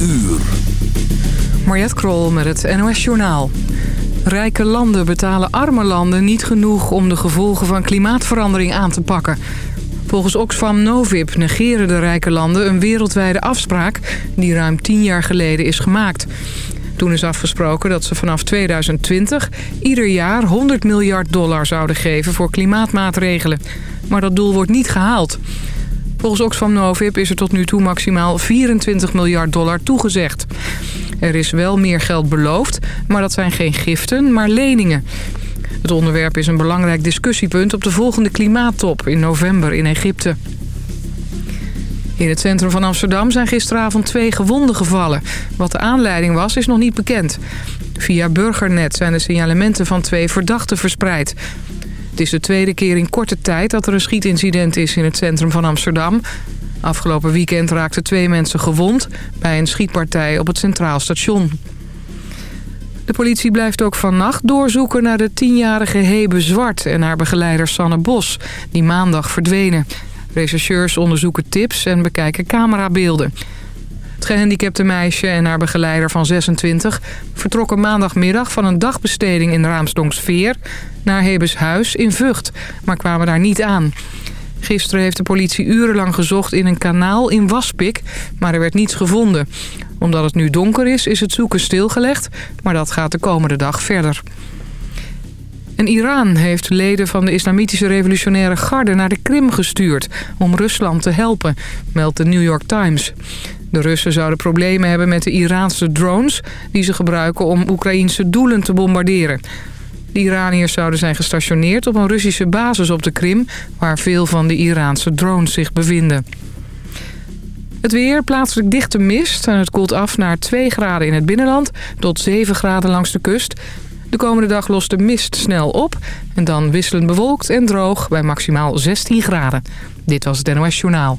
uur. Krol met het NOS Journaal. Rijke landen betalen arme landen niet genoeg om de gevolgen van klimaatverandering aan te pakken. Volgens Oxfam Novib negeren de rijke landen een wereldwijde afspraak... die ruim tien jaar geleden is gemaakt. Toen is afgesproken dat ze vanaf 2020 ieder jaar 100 miljard dollar zouden geven voor klimaatmaatregelen. Maar dat doel wordt niet gehaald. Volgens Oxfam Novib is er tot nu toe maximaal 24 miljard dollar toegezegd. Er is wel meer geld beloofd, maar dat zijn geen giften, maar leningen. Het onderwerp is een belangrijk discussiepunt op de volgende klimaattop in november in Egypte. In het centrum van Amsterdam zijn gisteravond twee gewonden gevallen. Wat de aanleiding was, is nog niet bekend. Via Burgernet zijn de signalementen van twee verdachten verspreid. Het is de tweede keer in korte tijd dat er een schietincident is in het centrum van Amsterdam. Afgelopen weekend raakten twee mensen gewond bij een schietpartij op het Centraal Station. De politie blijft ook vannacht doorzoeken naar de tienjarige Hebe Zwart en haar begeleider Sanne Bos, die maandag verdwenen. Rechercheurs onderzoeken tips en bekijken camerabeelden. Het gehandicapte meisje en haar begeleider van 26 vertrokken maandagmiddag van een dagbesteding in Raamsdonksveer naar Hebes huis in Vught, maar kwamen daar niet aan. Gisteren heeft de politie urenlang gezocht in een kanaal in Waspik, maar er werd niets gevonden. Omdat het nu donker is, is het zoeken stilgelegd, maar dat gaat de komende dag verder. En Iran heeft leden van de islamitische revolutionaire garde naar de Krim gestuurd... om Rusland te helpen, meldt de New York Times. De Russen zouden problemen hebben met de Iraanse drones... die ze gebruiken om Oekraïnse doelen te bombarderen. De Iraniërs zouden zijn gestationeerd op een Russische basis op de Krim... waar veel van de Iraanse drones zich bevinden. Het weer, plaatselijk dichte mist en het koelt af naar 2 graden in het binnenland... tot 7 graden langs de kust. De komende dag lost de mist snel op en dan wisselend bewolkt en droog bij maximaal 16 graden. Dit was het NOS Journaal.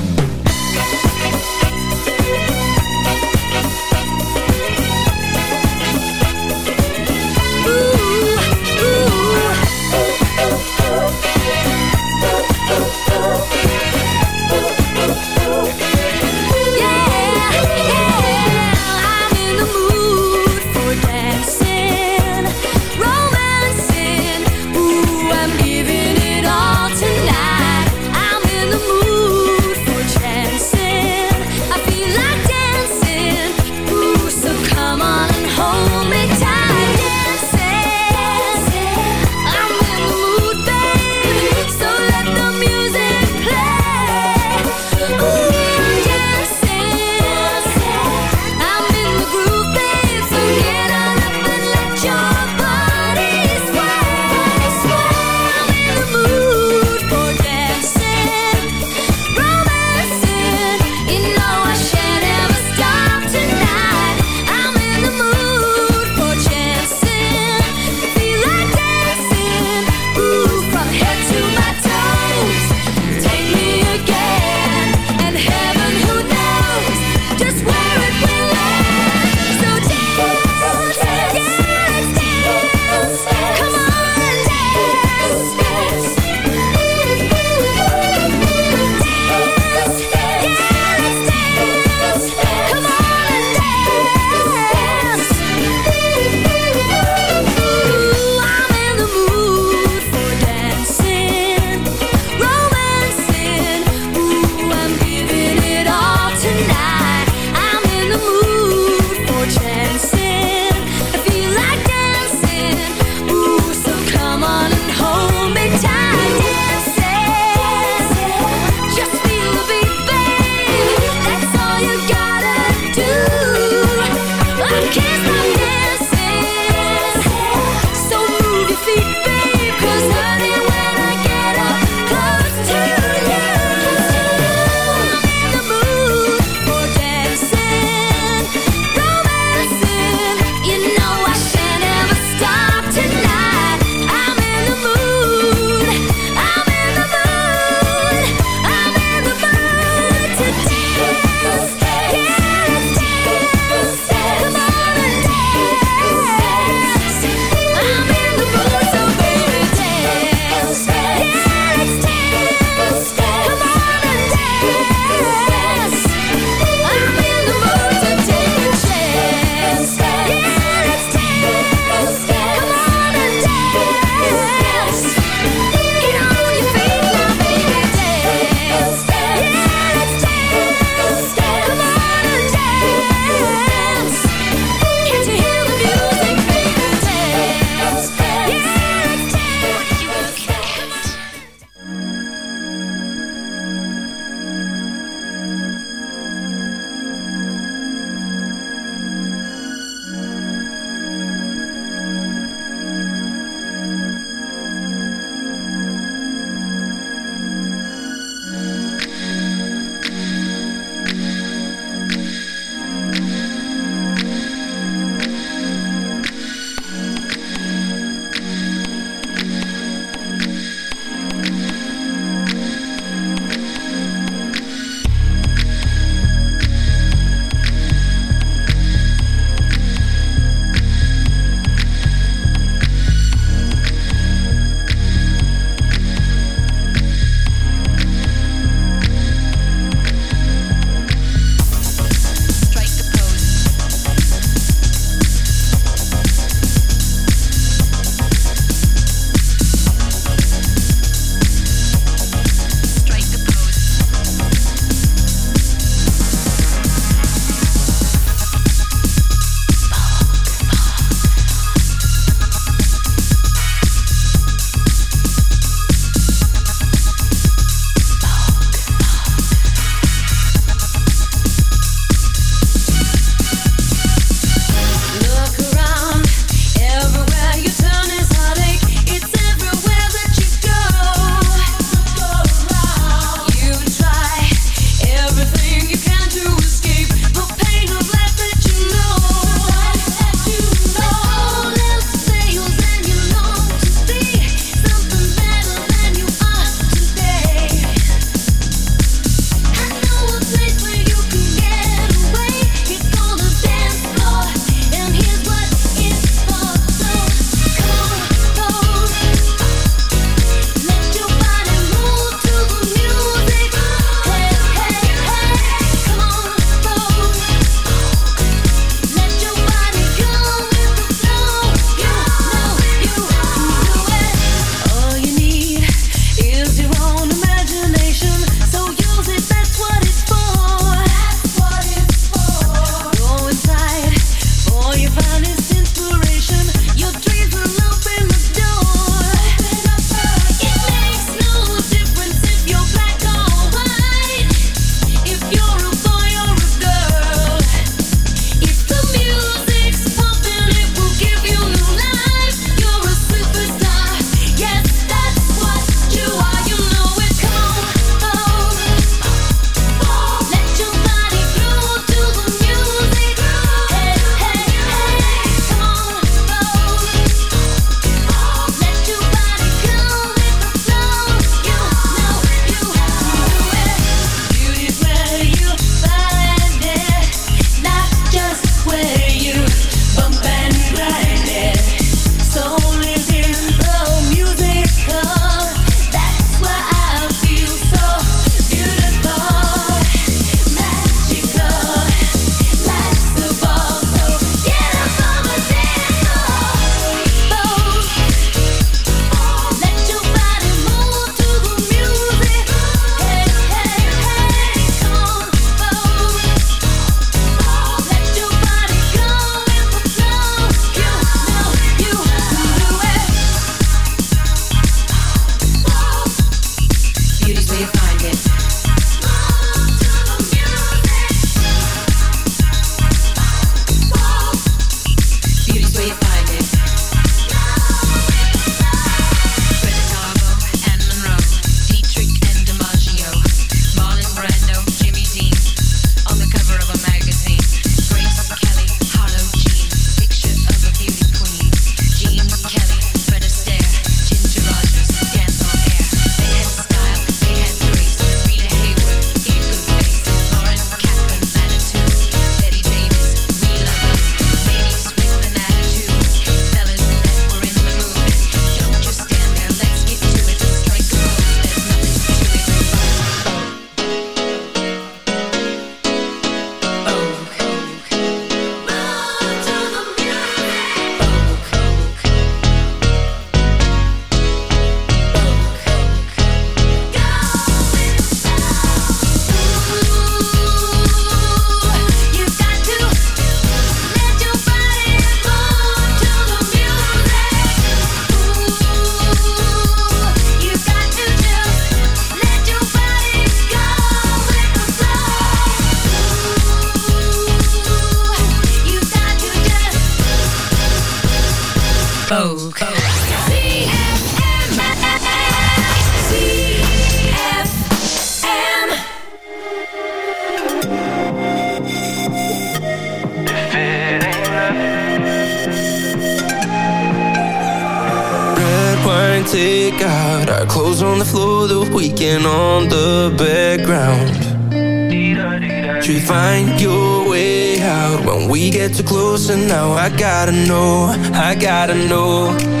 Gotta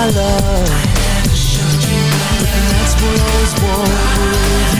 my love. I never showed you my love. And that's what I always wanted.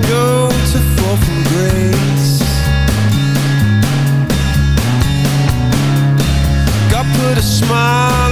Go to fall from grace. God put a smile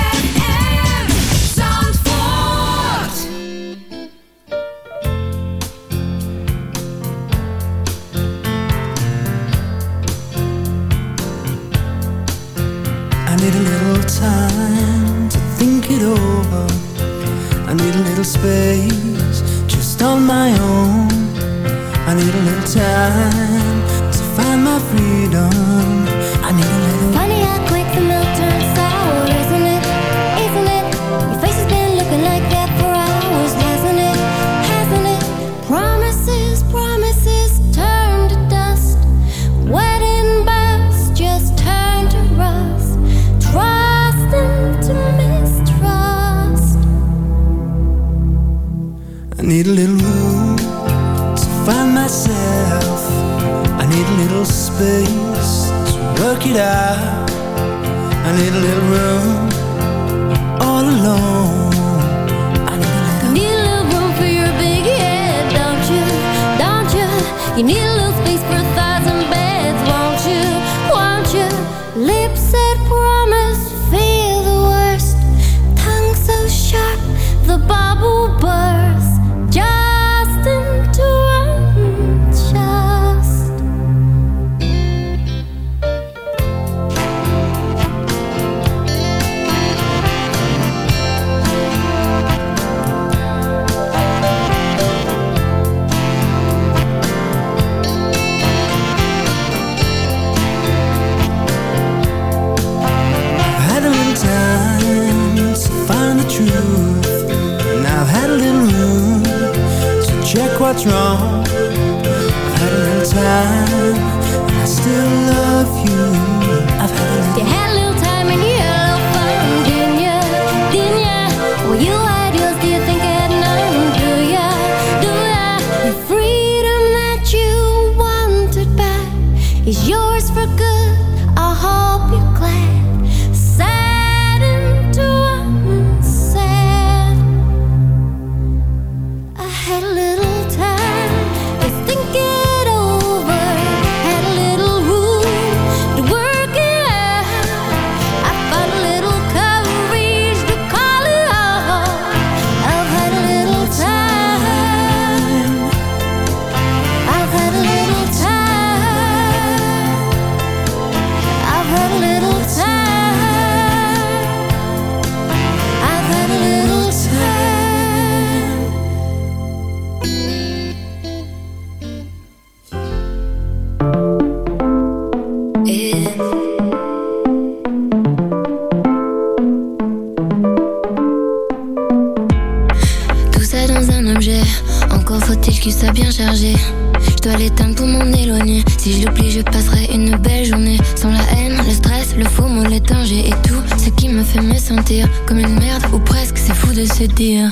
Je dois l'éteindre pour m'en éloigner. Si je l'oublie, je passerai une belle journée. Sans la haine, le stress, le faux mot, les dangers et tout ce qui me fait me sentir comme une merde ou presque. C'est fou de se dire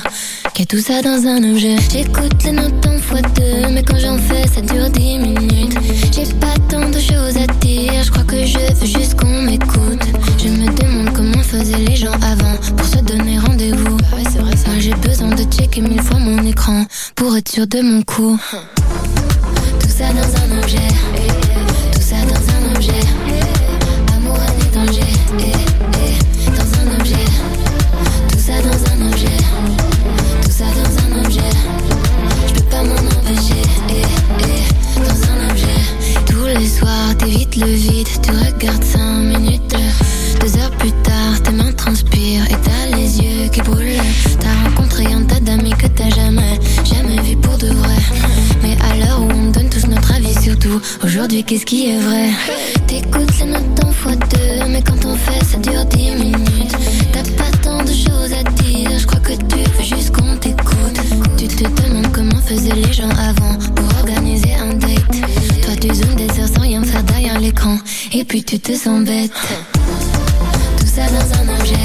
qu'il tout ça dans un objet. J'écoute les notes en fois deux, mais quand j'en fais, ça dure dix minutes. J'ai pas tant de choses à dire. Je crois que je veux juste qu'on m'écoute. Je me demande comment faisaient les gens avant pour se donner rendez-vous. Ah ouais, c'est vrai, ça. Ah, j'ai besoin de checker mille fois mon écran pour être sûr de mon coup. Tout ça dans un objet, tout ça dans un objet. Amour, à dans un objet. Tout ça dans un objet, tout ça dans un objet. Je peux pas m'en empêcher, dans un objet. Tous les soirs, t'évites le vide, tu regardes 5 minutes. Deux heures plus tard, tes mains transpirent. Aujourd'hui qu'est-ce qui est vrai? T'écoutes les notes en fois deux, mais quand on fait ça dure 10 minutes. T'as pas tant de choses à dire, je crois que tu veux juste qu'on t'écoute. Tu te demandes comment faisaient les gens avant pour organiser un date. Toi tu zoomes des heures sans rien faire derrière l'écran, et puis tu te sens bête. Tout ça dans un objet,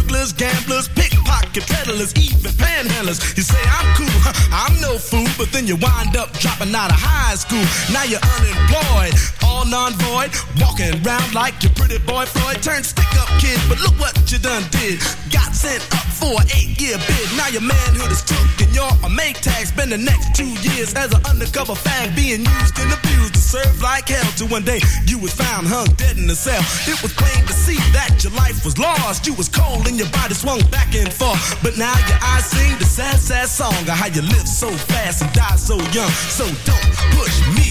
burglars, gamblers, pickpocket peddlers, even panhandlers. You say I'm cool, I'm no fool, but then you wind up dropping out of high school. Now you're unemployed, all non-void, walking around like your pretty boy Floyd. Turned stick-up kid, but look what you done did. Got sent up for an eight-year bid. Now your manhood is took and you're a make tag. Spend the next two years as an undercover fag, being used and abused to serve like hell. Till one day you was found hung dead in a cell. It was plain to see that your life was lost. You was cold and your body swung back and forth. But now your eyes sing the sad, sad song of how you live so fast and die so young. So don't push me,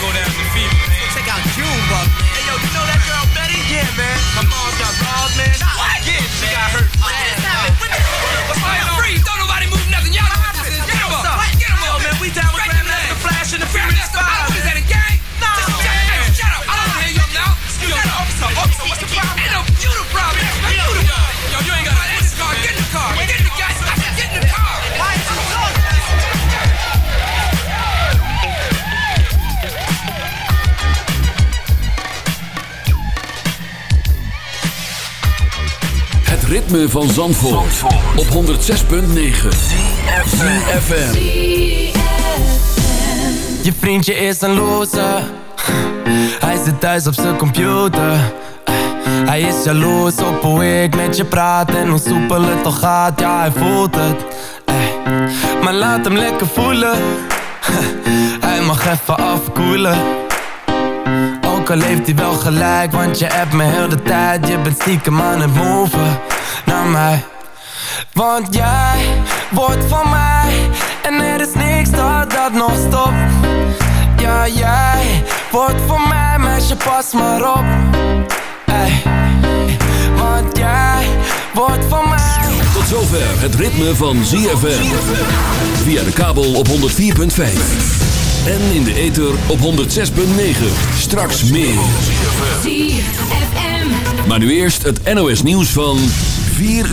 go down to Fever, man. Check out Junebug. Hey, yo, you know that girl Betty? Yeah, man. My mom's got balls, man. What? Yeah, she got hurt. Ritme van Zandvoort, op 106.9 ZFM. Je vriendje is een loser. Hij zit thuis op zijn computer. Hij is jaloers op hoe ik met je praat En hoe soepel het toch gaat, ja hij voelt het. Maar laat hem lekker voelen. Hij mag even afkoelen. Ook al heeft hij wel gelijk Want je hebt me heel de tijd. Je bent stiekem aan het move Mij Want jij wordt van mij En er is niks dat dat nog stopt Ja, jij wordt van mij Meisje, pas maar op Ey. Want jij wordt van mij Tot zover het ritme van ZFM. Via de kabel op 104.5. En in de ether op 106.9. Straks meer. Maar nu eerst het NOS nieuws van 4